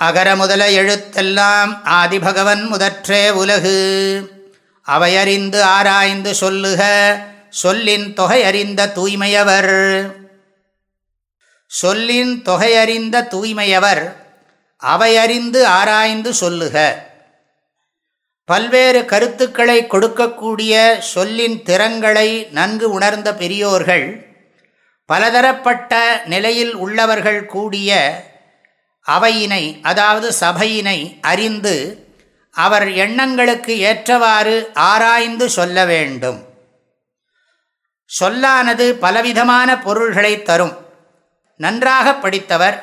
அகர முதல எழுத்தெல்லாம் ஆதிபகவன் முதற்றே உலகு. அவையறிந்து ஆராய்ந்து சொல்லுக சொல்லின் தொகையறிந்த தூய்மையவர். சொல்லின் தொகையறிந்த தூய்மையவர் அவையறிந்து ஆராய்ந்து சொல்லுக. பல்வேறு கருத்துக்களை கொடுக்கக்கூடிய சொல்லின் திறங்களை நன்கு உணர்ந்த பெரியோர்கள் பலதரப்பட்ட நிலையில் உள்ளவர்கள் கூடிய அவையினை அதாவது சபையினை அறிந்து அவர் எண்ணங்களுக்கு ஏற்றவாறு ஆராய்ந்து சொல்ல வேண்டும். சொல்லானது பலவிதமான பொருள்களை தரும். நன்றாக படித்தவர்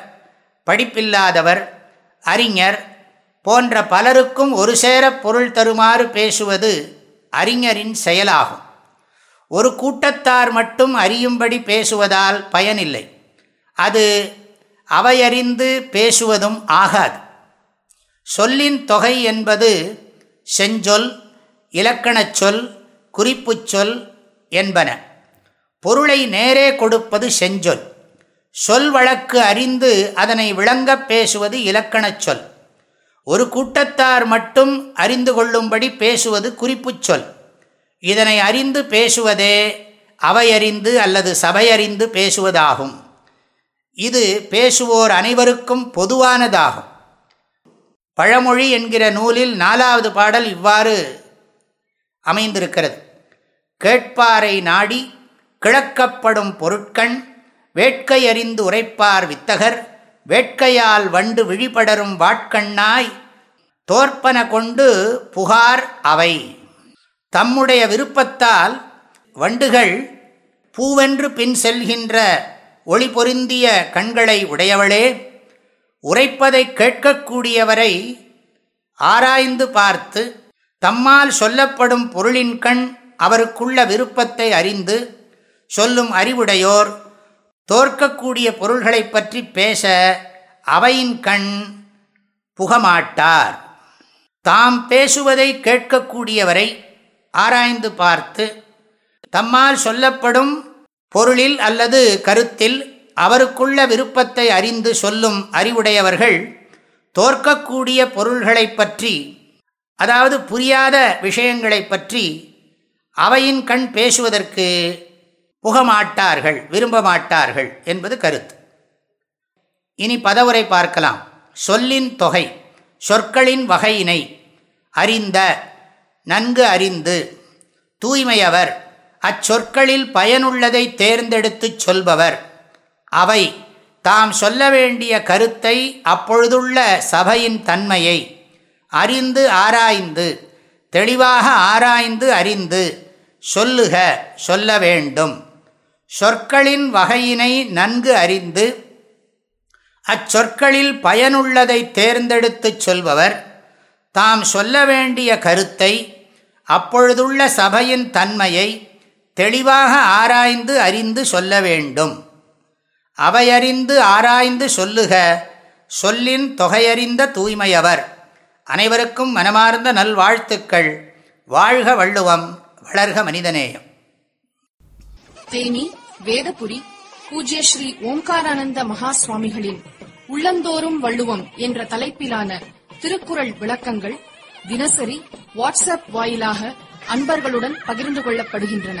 படிப்பில்லாதவர் அறிஞர் போன்ற பலருக்கும் ஒரு சேர பொருள் தருமாறு பேசுவது அறிஞரின் செயலாகும். ஒரு கூட்டத்தார் மட்டும் அறியும்படி பேசுவதால் பயனில்லை. அது அவையறிந்து பேசுவதும் ஆகாது. சொல்லின் தொகை என்பது செஞ்சொல் இலக்கணச் சொல் குறிப்புச் சொல் என்பன. பொருளை நேரே கொடுப்பது செஞ்சொல். சொல் வழக்கு அறிந்து அதனை விளங்கப் பேசுவது இலக்கணச் சொல். ஒரு கூட்டத்தார் மட்டும் அறிந்து கொள்ளும்படி பேசுவது குறிப்புச் சொல். இதனை அறிந்து பேசுவதே அவையறிந்து அல்லது சபையறிந்து பேசுவதாகும். இது பேசுவோர் அனைவருக்கும் பொதுவானதாகும். பழமொழி என்கிற நூலில் நாலாவது பாடல் இவ்வாறு அமைந்திருக்கிறது. கேட்பாரை நாடி கிழக்கப்படும் பொருட்கண் வேட்கை அறிந்து உரைப்பார் வித்தகர் வேட்கையால் வண்டு விழிபடரும் வாட்கண்ணாய் தோற்பன கொண்டு புகார் அவை. தம்முடைய விருப்பத்தால் வண்டுகள் பூவென்று பின் செல்கின்ற ஒளி பொருந்திய கண்களை உடையவளே உரைப்பதை கேட்கக்கூடியவரை ஆராய்ந்து பார்த்து தம்மால் சொல்லப்படும் பொருளின் கண் அவருக்குள்ள விருப்பத்தை அறிந்து சொல்லும் அறிவுடையோர் தோற்கக்கூடிய பொருள்களை பற்றி பேச அவையின் கண் புகமாட்டார். தாம் பேசுவதை கேட்கக்கூடியவரை ஆராய்ந்து பார்த்து தம்மால் சொல்லப்படும் பொருளில் அல்லது கருத்தில் அவருக்குள்ள விருப்பத்தை அறிந்து சொல்லும் அறிவுடையவர்கள் தோற்கக்கூடிய பொருள்களை பற்றி அதாவது புரியாத விஷயங்களை பற்றி அவையின் கண் பேசுவதற்கு புகமாட்டார்கள் விரும்ப மாட்டார்கள் என்பது கருத்து. இனி பதவுரை பார்க்கலாம். சொல்லின் தொகை சொற்களின் வகையினை அறிந்த நன்கு அறிந்து தூய்மையவர் அச்சொற்களில் பயனுள்ளதை தேர்ந்தெடுத்துச் சொல்பவர். அவை தாம் சொல்ல வேண்டிய கருத்தை அப்பொழுதுள்ள சபையின் தன்மையை அறிந்து ஆராய்ந்து தெளிவாக ஆராய்ந்து அறிந்து சொல்லுக சொல்ல வேண்டும். சொற்களின் வகையினை நன்கு அறிந்து அச்சொற்களில் பயனுள்ளதை தேர்ந்தெடுத்துச் சொல்பவர். தாம் சொல்ல வேண்டிய கருத்தை அப்பொழுதுள்ள சபையின் தன்மையை தெளிவாக ஆராய்ந்து அறிந்து சொல்ல வேண்டும். அவையறிந்து ஆராய்ந்து சொல்லுக சொல்லின் தொகையறிந்த தூய்மையவர். அனைவருக்கும் மனமார்ந்த நல்வாழ்த்துக்கள். வாழ்க வள்ளுவம் வளர்க மனிதநேயம். தேனி வேதபுரி பூஜ்ய ஸ்ரீ ஓம்காரானந்த மகா சுவாமிகளின் உள்ளந்தோறும் வள்ளுவம் என்ற தலைப்பிலான திருக்குறள் விளக்கங்கள் தினசரி வாட்ஸ்அப் வாயிலாக அன்பர்களுடன் பகிர்ந்து கொள்ளப்படுகின்றன.